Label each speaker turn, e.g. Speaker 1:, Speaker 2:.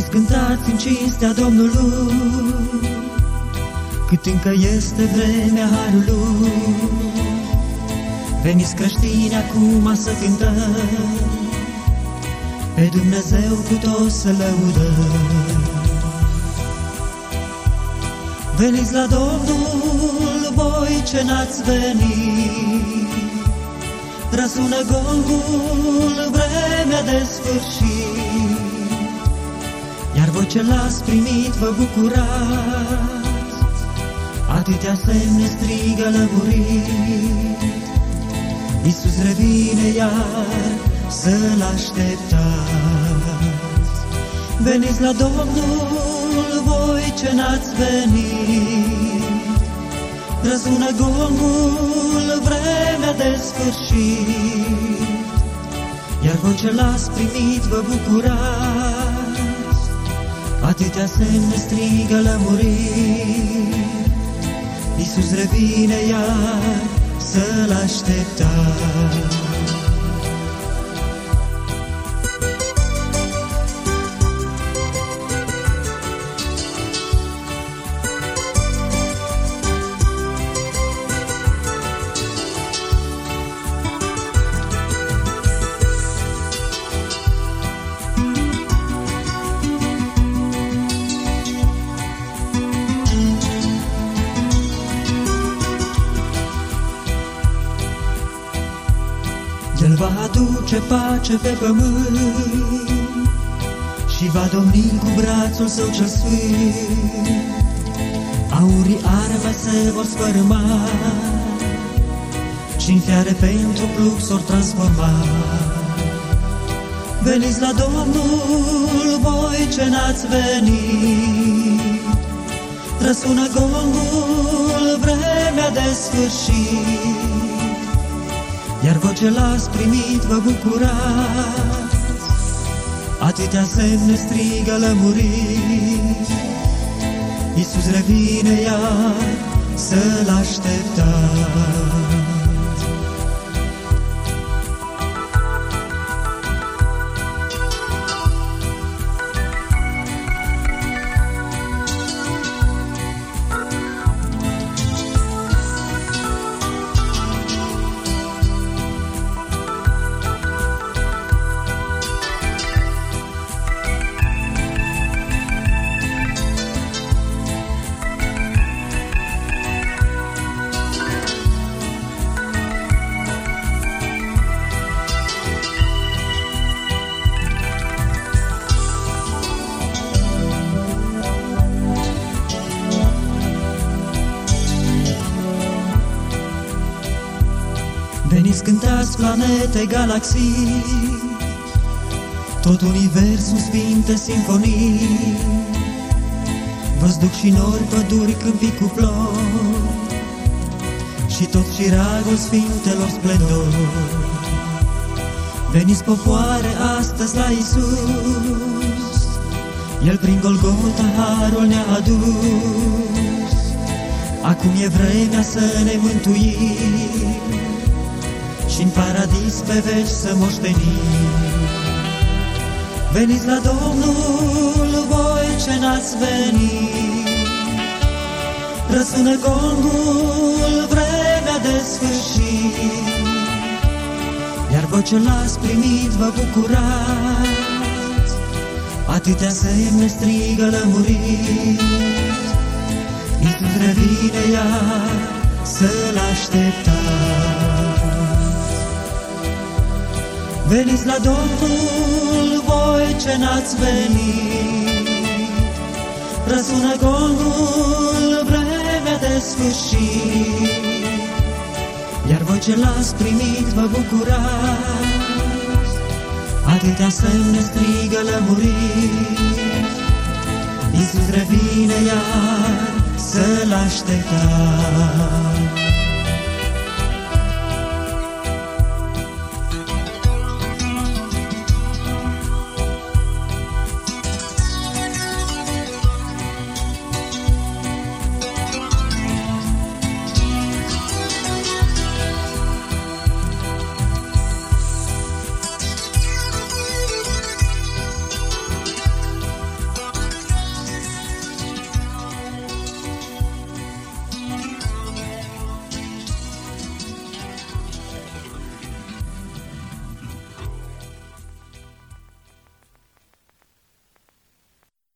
Speaker 1: Căutați în cinstea Domnului, cât încă este vremea Harului. Veniți creștini acum să cântăm, pe Dumnezeu cu toți să lăudăm. Veniți la Domnul, voi ce n-ați venit, Răsună gongul, vremea de sfârșit, Iar voi ce l-ați primit, vă bucurați, Atâtea semne strigă lămurit, Iisus revine iar să-L așteptați. Veniți la Domnul, voi ce n-ați venit, Răsună gongul, vremea de sfârșit, Iar voi ce l-ați primit, vă bucurați, Atâtea semne strigă lămurit, Iisus revine iar să-L așteptați. El va aduce pace pe pământ și va domni cu brațul său cel sfânt. Aurii arme se vor sfărâma și în fiare pentru plug s transforma. Veniți la Domnul, voi ce n-ați venit, Răsună gongul, vremea de sfârșit, iar voi ce l-ați primit vă bucurați, Atâtea semne strigă lămurit, Iisus revine iar să-L așteptați. Veniți cântați planete, galaxii, tot universul sfinte sinfonii, Văzduc și nori, păduri, câmpii cu flori, Și tot șiragul sfintelor splendori. Veniți popoare astăzi la Isus, El prin Golgota harul ne-a adus, Acum e vremea să ne mântuim, și în paradis pe veci să moștenim. Veniți la Domnul, voi ce n-ați venit, Răsună gongul, vremea de sfârșit, Iar voi ce l-ați primit, vă bucurați, Atâtea semne strigă lămurit, Iisus revine iar să-L așteptați. Veniți la Domnul, voi ce n-ați venit, Răsună gongul, vremea de sfârșit, Iar voi ce l-ați primit, vă bucurați, Atâtea semne strigă lămurit, Iisus revine iar să-L așteptați.